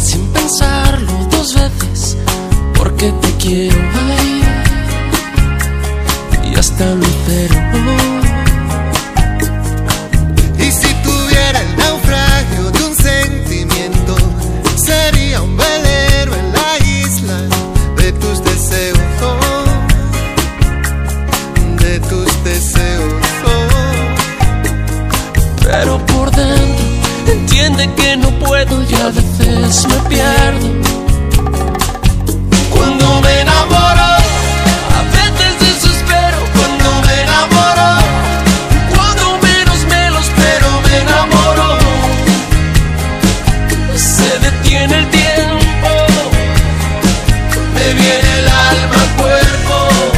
sin pensarlo dos veces, porque te quiero, ay, Detiene el tiempo, me viene el alma al cuerpo.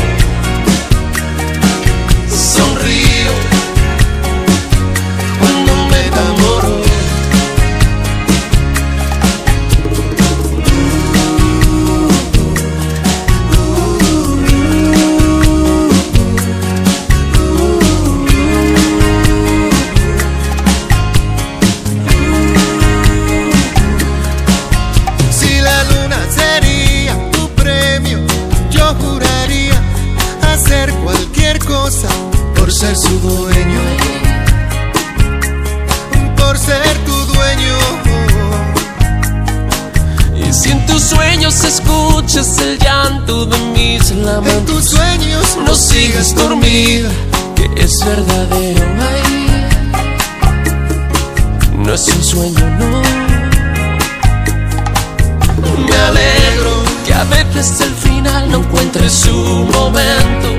hacer cualquier cosa por ser su dueño, por ser tu dueño. Y si en tus sueños escuchas el llanto de mis lamentos, en tus sueños no sigas dormida, que es verdadero. Ay, no es un sueño, no. Me alegro que a veces el final no encuentre su momento.